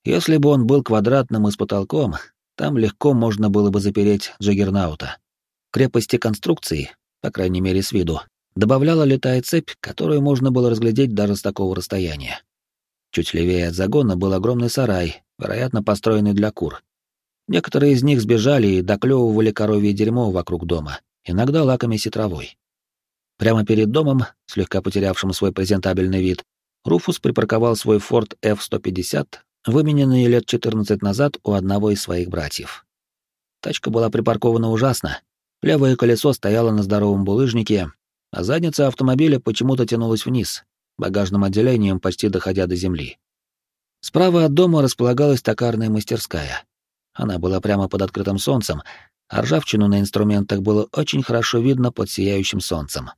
Если бы он был квадратным и с потолком, там легко можно было бы запереть Джаггернаута. Крепости конструкции, по крайней мере с виду, добавляла летая цепь, которую можно было разглядеть даже с такого расстояния. Чуть левее от загона был огромный сарай, вероятно, построенный для кур. Некоторые из них сбежали и доклевывали коровье дерьмо вокруг дома, иногда лакомясь и травой. Прямо перед домом, слегка потерявшим свой презентабельный вид, Руфус припарковал свой Ford F-150, вымененный лет 14 назад у одного из своих братьев. Тачка была припаркована ужасно. Левое колесо стояло на здоровом булыжнике, а задница автомобиля почему-то тянулась вниз, багажным отделением почти доходя до земли. Справа от дома располагалась токарная мастерская. Она была прямо под открытым солнцем, а ржавчину на инструментах было очень хорошо видно под сияющим солнцем.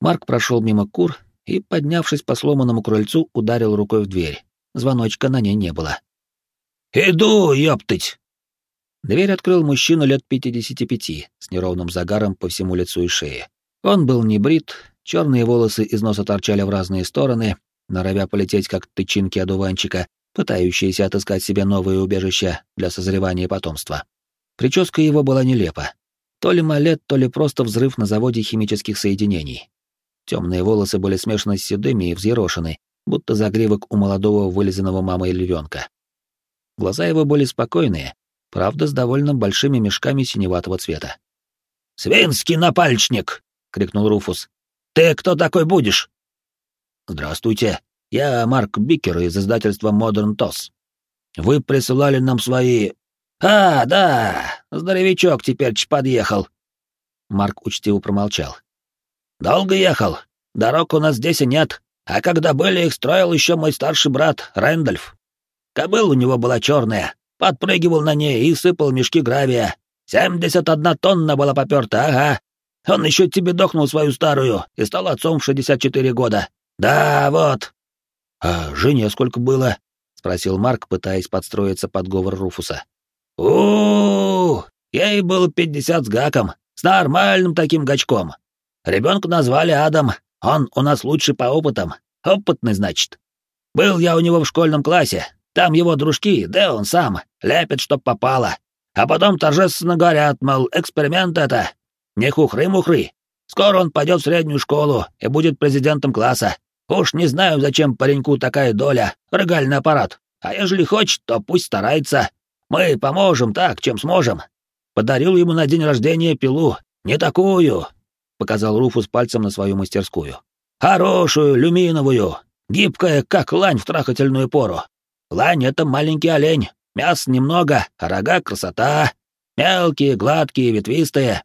Марк прошел мимо кур и, поднявшись по сломанному крыльцу, ударил рукой в дверь. Звоночка на ней не было. «Иду, ёптыть!» Дверь открыл мужчина лет 55, с неровным загаром по всему лицу и шее. Он был не брит, черные волосы из носа торчали в разные стороны, норовя полететь как тычинки одуванчика, пытающиеся отыскать себе новые убежища для созревания потомства. Прическа его была нелепа. То ли малет, то ли просто взрыв на заводе химических соединений. Темные волосы были смешаны с седыми и взъерошены, будто загривок у молодого вылизанного мамой львенка. Глаза его были спокойные, правда, с довольно большими мешками синеватого цвета. «Свинский напальчник!» — крикнул Руфус. «Ты кто такой будешь?» «Здравствуйте. Я Марк Бикер из издательства Modern Toss. Вы присылали нам свои...» «А, да, здоровячок теперь подъехал». Марк учтиво промолчал. «Долго ехал. Дорог у нас здесь и нет. А когда были, их строил еще мой старший брат, Рэндольф. Кобыл у него была черная. Подпрыгивал на ней и сыпал мешки гравия. Семьдесят одна тонна была поперта, ага. Он еще тебе дохнул свою старую и стал отцом в шестьдесят четыре года. Да, вот. А жене сколько было? спросил Марк, пытаясь подстроиться под говор Руфуса. У, -у, -у ей было пятьдесят с гаком, с нормальным таким гачком. Ребенка назвали Адам, он у нас лучший по опытам, опытный, значит. Был я у него в школьном классе, там его дружки, да он сам, ляпит, чтоб попало. А потом торжественно говорят, мол, эксперимент это, не хухры-мухры. Скоро он пойдет в среднюю школу и будет президентом класса. Уж не знаю, зачем пареньку такая доля, рогальный аппарат. А ежели хочет, то пусть старается. Мы поможем так, чем сможем. Подарил ему на день рождения пилу. Не такую, — показал Руфус пальцем на свою мастерскую. Хорошую, люминовую, гибкая, как лань в трахательную пору. Лань — это маленький олень, мяса немного, а рога — красота. Мелкие, гладкие, ветвистые.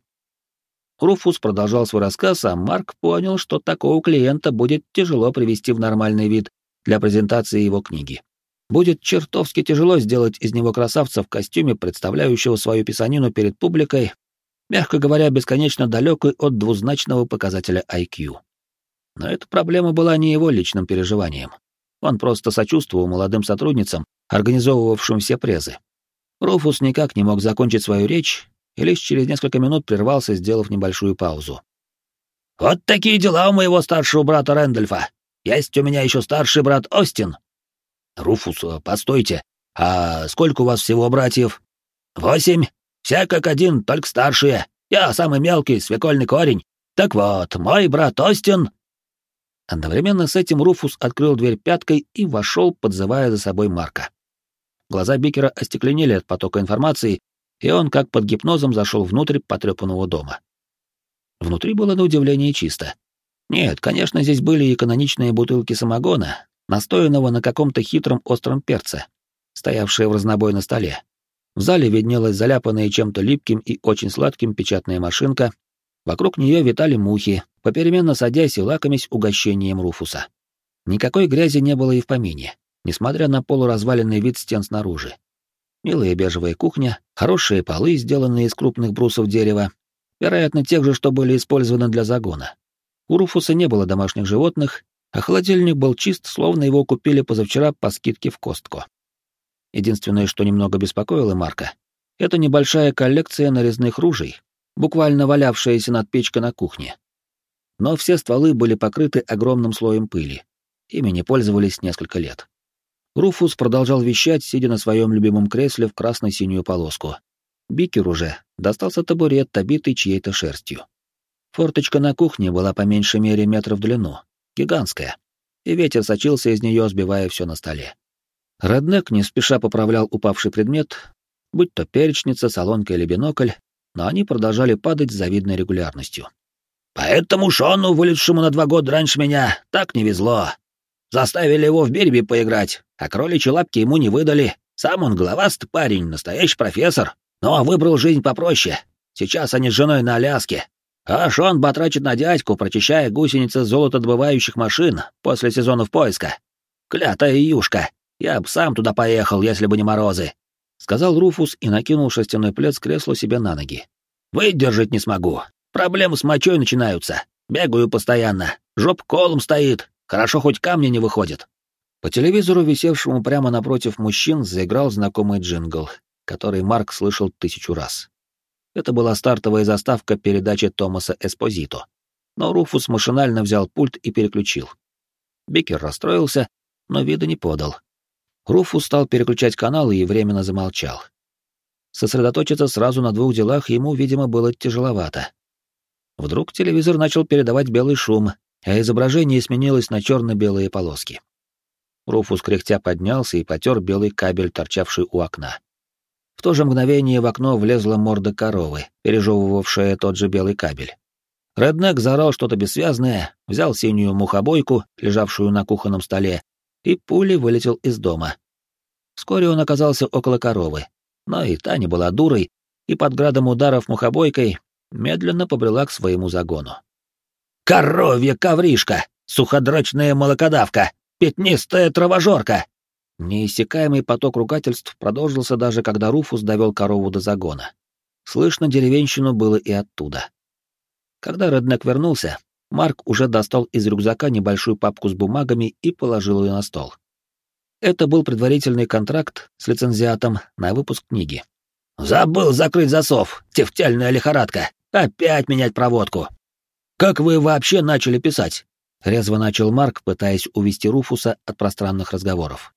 Руфус продолжал свой рассказ, а Марк понял, что такого клиента будет тяжело привести в нормальный вид для презентации его книги. Будет чертовски тяжело сделать из него красавца в костюме, представляющего свою писанину перед публикой, мягко говоря, бесконечно далекой от двузначного показателя IQ. Но эта проблема была не его личным переживанием. Он просто сочувствовал молодым сотрудницам, организовывавшим все презы. Руфус никак не мог закончить свою речь, и лишь через несколько минут прервался, сделав небольшую паузу. «Вот такие дела у моего старшего брата Рэндольфа. Есть у меня еще старший брат Остин». «Руфус, э, постойте, а сколько у вас всего братьев?» «Восемь. Все как один, только старшие. Я самый мелкий, свекольный корень. Так вот, мой брат Остин...» Одновременно с этим Руфус открыл дверь пяткой и вошел, подзывая за собой Марка. Глаза Бикера остекленели от потока информации, и он, как под гипнозом, зашел внутрь потрепанного дома. Внутри было на удивление чисто. Нет, конечно, здесь были и каноничные бутылки самогона, настоянного на каком-то хитром остром перце, стоявшие в разнобой на столе. В зале виднелась заляпанная чем-то липким и очень сладким печатная машинка, вокруг нее витали мухи, попеременно садясь и лакомясь угощением Руфуса. Никакой грязи не было и в помине, несмотря на полуразваленный вид стен снаружи. Милая бежевая кухня, хорошие полы, сделанные из крупных брусов дерева, вероятно, тех же, что были использованы для загона. У Руфуса не было домашних животных, а холодильник был чист, словно его купили позавчера по скидке в Костко. Единственное, что немного беспокоило Марка, это небольшая коллекция нарезных ружей, буквально валявшаяся над печкой на кухне. Но все стволы были покрыты огромным слоем пыли. Ими не пользовались несколько лет. Руфус продолжал вещать, сидя на своем любимом кресле в красно-синюю полоску. Бикер уже достался табурет, обитый чьей-то шерстью. Форточка на кухне была по меньшей мере метра в длину, гигантская, и ветер сочился из нее, сбивая все на столе. Роднек не спеша поправлял упавший предмет, будь то перечница, солонка или бинокль, но они продолжали падать с завидной регулярностью. «Поэтому Шону, вылетшему на два года раньше меня, так не везло. Заставили его в Бирби поиграть, а кроличьи лапки ему не выдали. Сам он головастый парень, настоящий профессор, но выбрал жизнь попроще. Сейчас они с женой на Аляске. А Шон батрачит на дядьку, прочищая гусеницы золотодобывающих машин после сезонов поиска. Клятая юшка, я б сам туда поехал, если бы не морозы. Сказал Руфус и накинул шерстяной плед с кресла себе на ноги. Выдержать не смогу. Проблемы с мочой начинаются. Бегаю постоянно. Жоп колом стоит, Хорошо, хоть камни не выходят. По телевизору, висевшему прямо напротив мужчин, заиграл знакомый джингл. который Марк слышал тысячу раз. Это была стартовая заставка передачи Томаса Эспозито. Но Руфус машинально взял пульт и переключил. Бикер расстроился, но вида не подал. Руфус стал переключать каналы и временно замолчал. Сосредоточиться сразу на двух делах ему, видимо, было тяжеловато. Вдруг телевизор начал передавать белый шум, а изображение сменилось на черно-белые полоски. Руфус кряхтя поднялся и потер белый кабель, торчавший у окна. В то же мгновение в окно влезла морда коровы, пережевывавшая тот же белый кабель. Реднек заорал что-то бессвязное, взял синюю мухобойку, лежавшую на кухонном столе, и пулей вылетел из дома. Вскоре он оказался около коровы, но и та не была дурой, и под градом ударов мухобойкой медленно побрела к своему загону. «Коровья ковришка! Суходрочная молокодавка! Пятнистая травожорка!» Неиссякаемый поток ругательств продолжился даже когда Руфус довел корову до загона. Слышно деревенщину было и оттуда. Когда Реднек вернулся, Марк уже достал из рюкзака небольшую папку с бумагами и положил ее на стол. Это был предварительный контракт с лицензиатом на выпуск книги. «Забыл закрыть засов! Тефтельная лихорадка! Опять менять проводку!» «Как вы вообще начали писать?» — резво начал Марк, пытаясь увести Руфуса от пространных разговоров.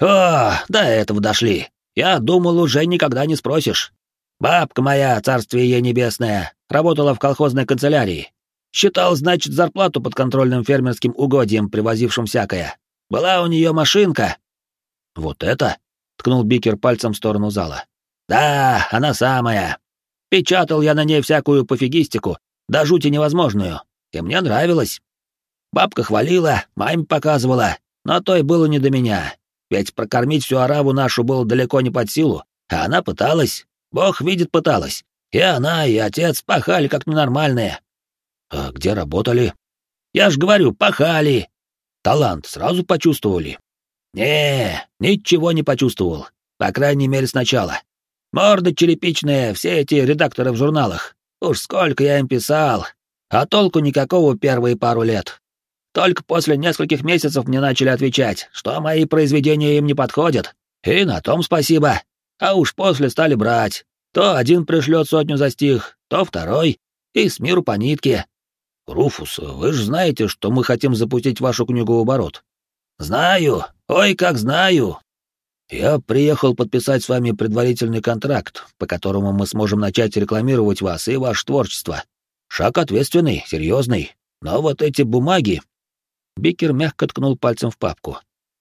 «О, до этого дошли. Я думал, уже никогда не спросишь. Бабка моя, царствие ей небесное, работала в колхозной канцелярии. Считал, значит, зарплату под контрольным фермерским угодьем, привозившим всякое. Была у нее машинка. Вот это? Ткнул Бикер пальцем в сторону зала. Да, она самая. Печатал я на ней всякую пофигистику, да жути невозможную. И мне нравилось. Бабка хвалила, маме показывала, но той было не до меня. Ведь прокормить всю ораву нашу было далеко не под силу, а она пыталась. Бог видит, пыталась. И она, и отец пахали как ненормальные. А где работали? Я ж говорю, пахали. Талант сразу почувствовали? Не, ничего не почувствовал. По крайней мере, сначала. Морды черепичные, все эти редакторы в журналах. Уж сколько я им писал. А толку никакого первые пару лет. Только после нескольких месяцев мне начали отвечать, что мои произведения им не подходят. И на том спасибо. А уж после стали брать. То один пришлет сотню за стих, то второй. И с миру по нитке. Руфус, вы же знаете, что мы хотим запустить вашу книгу в оборот. Знаю. Ой, как знаю. Я приехал подписать с вами предварительный контракт, по которому мы сможем начать рекламировать вас и ваше творчество. Шаг ответственный, серьезный. Но вот эти бумаги... Бикер мягко ткнул пальцем в папку.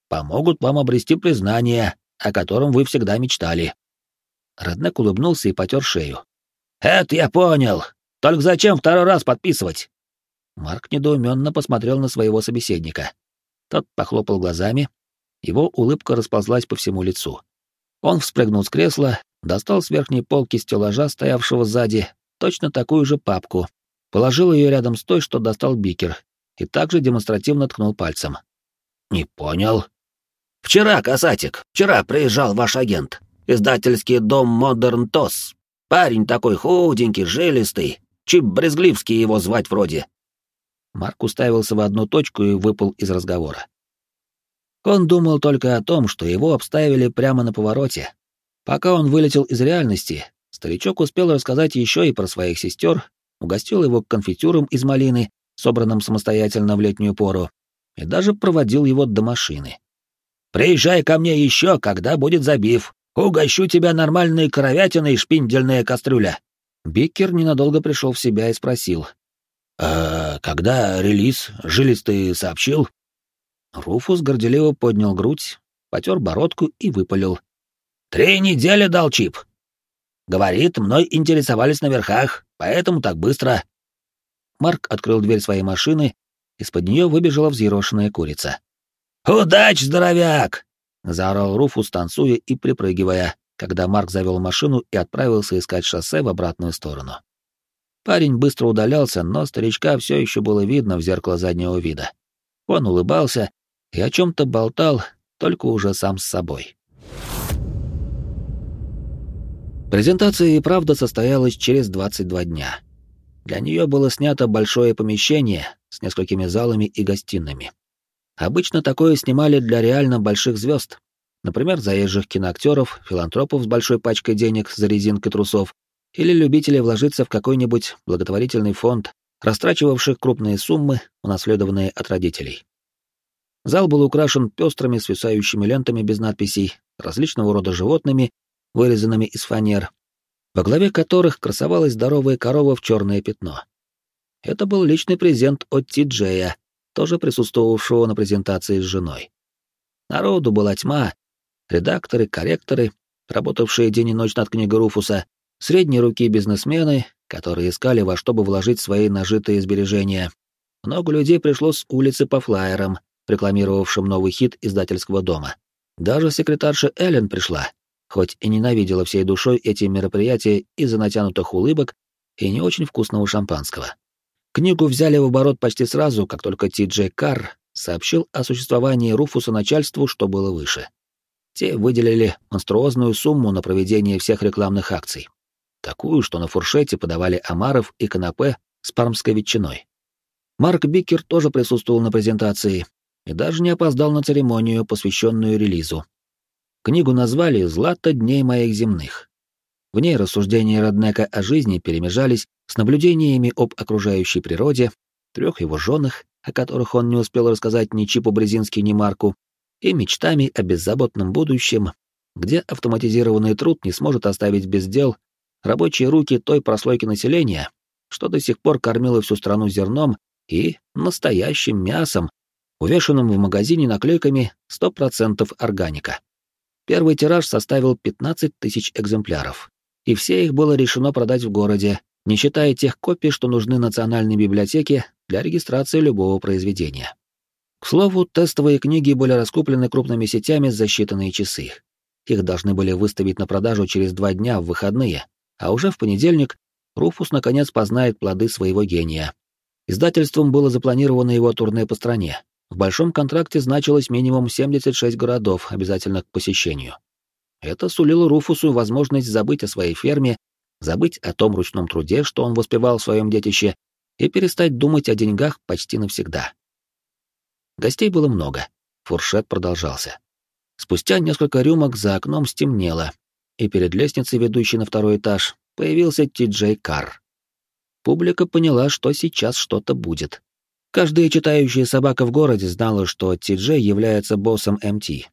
Помогут вам обрести признание, о котором вы всегда мечтали. Роднек улыбнулся и потер шею. «Это я понял. Только зачем второй раз подписывать?» Марк недоуменно посмотрел на своего собеседника. Тот похлопал глазами, его улыбка расползлась по всему лицу. Он вспрыгнул с кресла, достал с верхней полки стеллажа, стоявшего сзади, точно такую же папку, положил ее рядом с той, что достал Бикер, и также демонстративно ткнул пальцем. «Не понял», «Вчера, касатик, вчера приезжал ваш агент. Издательский дом Модерн Тос. Парень такой худенький, жилистый. Чип Брезгливский его звать вроде». Марк уставился в одну точку и выпал из разговора. Он думал только о том, что его обставили прямо на повороте. Пока он вылетел из реальности, старичок успел рассказать еще и про своих сестер, угостил его конфитюром из малины, собранным самостоятельно в летнюю пору, и даже проводил его до машины. Приезжай ко мне еще, когда будет забив. Угощу тебя нормальной коровятиной шпиндельная кастрюля». Бикер ненадолго пришел в себя и спросил. «А когда релиз жилистый сообщил?» Руфус горделиво поднял грудь, потер бородку и выпалил. «Три недели дал чип. Говорит, мной интересовались на верхах, поэтому так быстро». Марк открыл дверь своей машины, из-под нее выбежала взъерошенная курица. «Удач, здоровяк!» — заорал Руфус, танцуя и припрыгивая, когда Марк завел машину и отправился искать шоссе в обратную сторону. Парень быстро удалялся, но старичка все еще было видно в зеркало заднего вида. Он улыбался и о чем-то болтал, только уже сам с собой. Презентация и правда состоялась через 22 дня. Для нее было снято большое помещение с несколькими залами и гостиными. Обычно такое снимали для реально больших звезд. Например, заезжих киноактеров, филантропов с большой пачкой денег за резинкой трусов или любителей вложиться в какой-нибудь благотворительный фонд, растрачивавших крупные суммы, унаследованные от родителей. Зал был украшен пестрыми свисающими лентами без надписей, различного рода животными, вырезанными из фанер, во главе которых красовалась здоровая корова в черное пятно. Это был личный презент от Ти-Джея, тоже присутствовавшего на презентации с женой. Народу была тьма, редакторы, корректоры, работавшие день и ночь над книгой Руфуса, средние руки бизнесмены, которые искали во что бы вложить свои нажитые сбережения. Много людей пришло с улицы по флаерам, рекламировавшим новый хит издательского дома. Даже секретарша Эллен пришла, хоть и ненавидела всей душой эти мероприятия из-за натянутых улыбок и не очень вкусного шампанского. Книгу взяли в оборот почти сразу, как только Ти Джей Карр сообщил о существовании Руфуса начальству, что было выше. Те выделили монструозную сумму на проведение всех рекламных акций. Такую, что на фуршете подавали омаров и канапе с пармской ветчиной. Марк Бикер тоже присутствовал на презентации и даже не опоздал на церемонию, посвященную релизу. Книгу назвали «Злато дней моих земных». В ней рассуждения Роднека о жизни перемежались с наблюдениями об окружающей природе, трех его женах, о которых он не успел рассказать ни Чипу Брезински, ни Марку, и мечтами о беззаботном будущем, где автоматизированный труд не сможет оставить без дел рабочие руки той прослойки населения, что до сих пор кормило всю страну зерном и настоящим мясом, увешанным в магазине наклейками 100% органика. Первый тираж составил 15 тысяч экземпляров и все их было решено продать в городе, не считая тех копий, что нужны Национальной библиотеке для регистрации любого произведения. К слову, тестовые книги были раскуплены крупными сетями за считанные часы. Их должны были выставить на продажу через два дня в выходные, а уже в понедельник Руфус наконец познает плоды своего гения. Издательством было запланировано его турне по стране. В большом контракте значилось минимум 76 городов, обязательных к посещению. Это сулило Руфусу возможность забыть о своей ферме, забыть о том ручном труде, что он воспевал в своем детище, и перестать думать о деньгах почти навсегда. Гостей было много. Фуршет продолжался. Спустя несколько рюмок за окном стемнело, и перед лестницей, ведущей на второй этаж, появился Ти-Джей Карр. Публика поняла, что сейчас что-то будет. Каждая читающая собака в городе знала, что Ти-Джей является боссом МТ,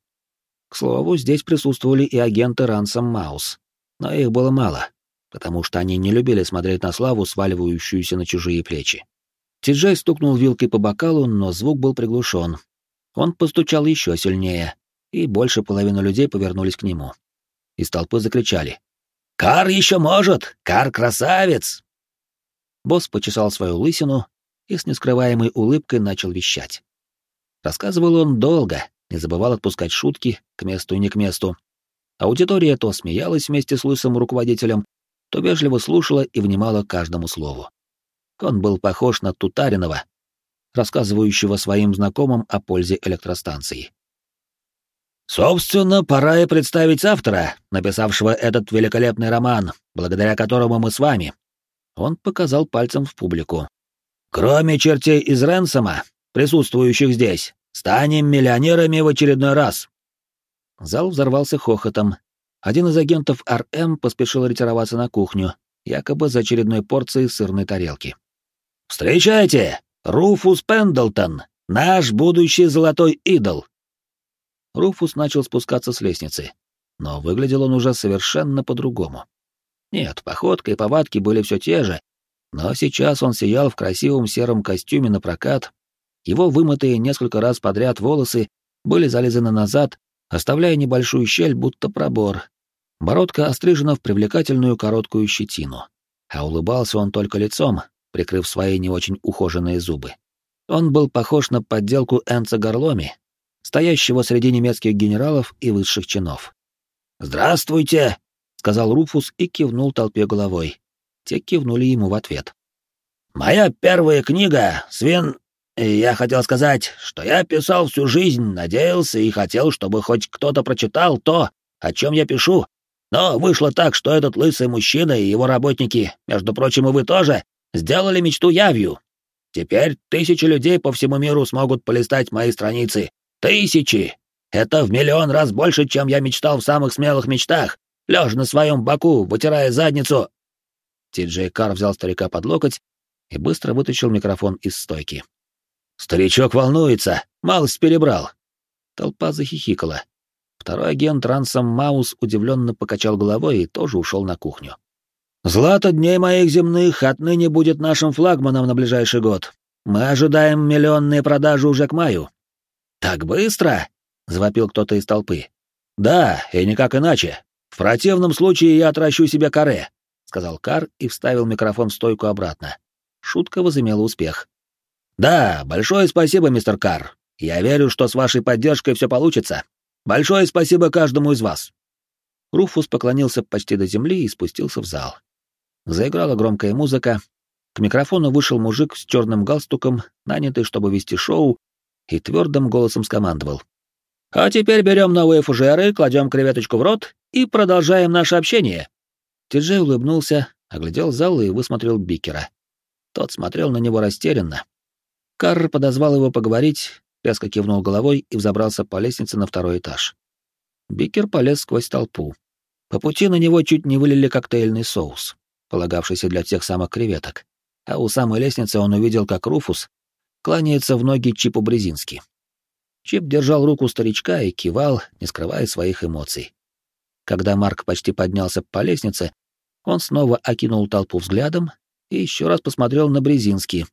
к слову, здесь присутствовали и агенты Рансом Маус, но их было мало, потому что они не любили смотреть на славу, сваливающуюся на чужие плечи. Тиджай стукнул вилкой по бокалу, но звук был приглушен. Он постучал еще сильнее, и больше половины людей повернулись к нему. Из толпы закричали. «Кар еще может! Кар красавец!» Босс почесал свою лысину и с нескрываемой улыбкой начал вещать. Рассказывал он долго, не забывал отпускать шутки к месту и не к месту. Аудитория то смеялась вместе с лысым руководителем, то вежливо слушала и внимала каждому слову. Он был похож на Тутаринова, рассказывающего своим знакомым о пользе электростанции. «Собственно, пора и представить автора, написавшего этот великолепный роман, благодаря которому мы с вами». Он показал пальцем в публику. «Кроме чертей из Ренсома, присутствующих здесь, Станем миллионерами в очередной раз!» Зал взорвался хохотом. Один из агентов РМ поспешил ретироваться на кухню, якобы за очередной порцией сырной тарелки. «Встречайте! Руфус Пендлтон, наш будущий золотой идол!» Руфус начал спускаться с лестницы, но выглядел он уже совершенно по-другому. Нет, походка и повадки были все те же, но сейчас он сиял в красивом сером костюме на прокат его вымытые несколько раз подряд волосы были залезаны назад, оставляя небольшую щель, будто пробор. Бородка острижена в привлекательную короткую щетину. А улыбался он только лицом, прикрыв свои не очень ухоженные зубы. Он был похож на подделку Энца Горломи, стоящего среди немецких генералов и высших чинов. «Здравствуйте!» — сказал Руфус и кивнул толпе головой. Те кивнули ему в ответ. «Моя первая книга, Свин я хотел сказать, что я писал всю жизнь, надеялся и хотел, чтобы хоть кто-то прочитал то, о чем я пишу. Но вышло так, что этот лысый мужчина и его работники, между прочим, и вы тоже, сделали мечту явью. Теперь тысячи людей по всему миру смогут полистать мои страницы. Тысячи! Это в миллион раз больше, чем я мечтал в самых смелых мечтах, лежа на своем боку, вытирая задницу. Ти-Джей Кар взял старика под локоть и быстро вытащил микрофон из стойки. «Старичок волнуется, малость перебрал». Толпа захихикала. Второй агент Рансом Маус удивленно покачал головой и тоже ушел на кухню. «Злато дней моих земных отныне будет нашим флагманом на ближайший год. Мы ожидаем миллионные продажи уже к маю». «Так быстро?» — завопил кто-то из толпы. «Да, и никак иначе. В противном случае я отращу себе каре», — сказал Кар и вставил микрофон в стойку обратно. Шутка возымела успех. «Да, большое спасибо, мистер Кар. Я верю, что с вашей поддержкой все получится. Большое спасибо каждому из вас». Руфус поклонился почти до земли и спустился в зал. Заиграла громкая музыка. К микрофону вышел мужик с черным галстуком, нанятый, чтобы вести шоу, и твердым голосом скомандовал. «А теперь берем новые фужеры, кладем креветочку в рот и продолжаем наше общение». Тиджей улыбнулся, оглядел зал и высмотрел Бикера. Тот смотрел на него растерянно. Карр подозвал его поговорить, резко кивнул головой и взобрался по лестнице на второй этаж. Бикер полез сквозь толпу. По пути на него чуть не вылили коктейльный соус полагавшийся для тех самых креветок, а у самой лестницы он увидел, как Руфус кланяется в ноги Чипу Брезински. Чип держал руку старичка и кивал, не скрывая своих эмоций. Когда Марк почти поднялся по лестнице, он снова окинул толпу взглядом и еще раз посмотрел на Брезински.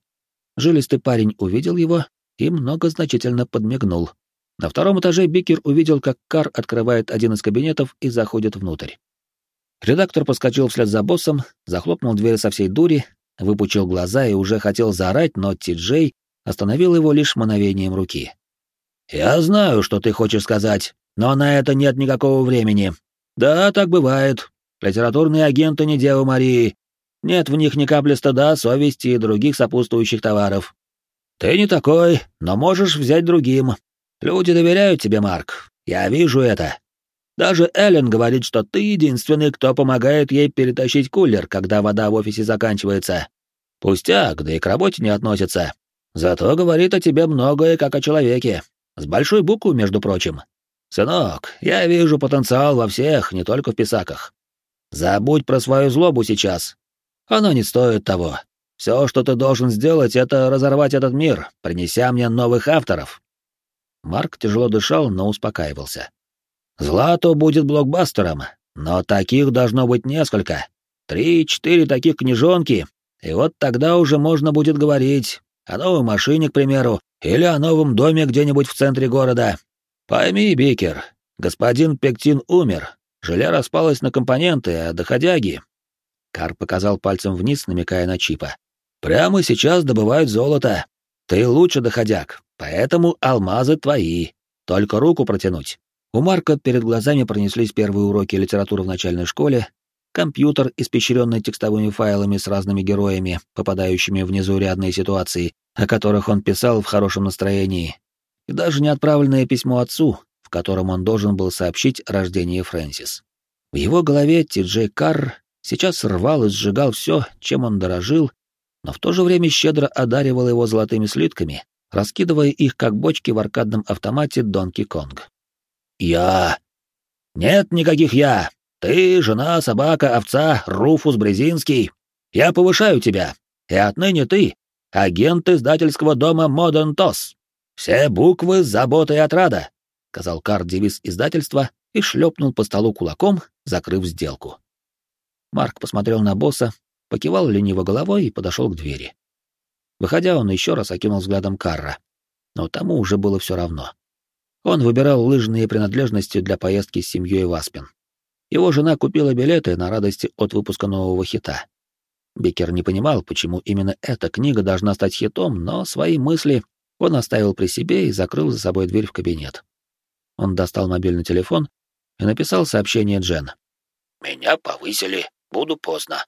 Жилистый парень увидел его и многозначительно подмигнул. На втором этаже Бикер увидел, как Кар открывает один из кабинетов и заходит внутрь. Редактор поскочил вслед за боссом, захлопнул дверь со всей дури, выпучил глаза и уже хотел заорать, но Ти-Джей остановил его лишь мановением руки. «Я знаю, что ты хочешь сказать, но на это нет никакого времени. Да, так бывает. Литературные агенты не Девы Марии. Нет в них ни капли стыда, совести и других сопутствующих товаров. Ты не такой, но можешь взять другим. Люди доверяют тебе, Марк. Я вижу это. Даже Эллен говорит, что ты единственный, кто помогает ей перетащить кулер, когда вода в офисе заканчивается. Пустяк, да и к работе не относится. Зато говорит о тебе многое, как о человеке. С большой буквы, между прочим. Сынок, я вижу потенциал во всех, не только в писаках. Забудь про свою злобу сейчас. Оно не стоит того. Все, что ты должен сделать, это разорвать этот мир, принеся мне новых авторов. Марк тяжело дышал, но успокаивался. Злато будет блокбастером, но таких должно быть несколько. Три-четыре таких книжонки, и вот тогда уже можно будет говорить о новой машине, к примеру, или о новом доме где-нибудь в центре города. Пойми, Бикер, господин Пектин умер, желе распалось на компоненты, а доходяги... Кар показал пальцем вниз, намекая на Чипа. «Прямо сейчас добывают золото. Ты лучше доходяг, поэтому алмазы твои. Только руку протянуть. У Марка перед глазами пронеслись первые уроки литературы в начальной школе, компьютер, испещренный текстовыми файлами с разными героями, попадающими в незаурядные ситуации, о которых он писал в хорошем настроении, и даже неотправленное письмо отцу, в котором он должен был сообщить рождение Фрэнсис. В его голове Ти-Джей Карр сейчас рвал и сжигал все, чем он дорожил, но в то же время щедро одаривал его золотыми слитками, раскидывая их как бочки в аркадном автомате Донки Конг. «Я...» «Нет никаких «я». Ты, жена, собака, овца, Руфус Брезинский. Я повышаю тебя. И отныне ты — агент издательского дома Модern Тос. Все буквы с заботой отрада», — сказал Кар девиз издательства и шлепнул по столу кулаком, закрыв сделку. Марк посмотрел на босса, покивал лениво головой и подошел к двери. Выходя, он еще раз окинул взглядом Карра, но тому уже было все равно. Он выбирал лыжные принадлежности для поездки с семьей в Аспен. Его жена купила билеты на радости от выпуска нового хита. Бекер не понимал, почему именно эта книга должна стать хитом, но свои мысли он оставил при себе и закрыл за собой дверь в кабинет. Он достал мобильный телефон и написал сообщение Джен. «Меня повысили, буду поздно».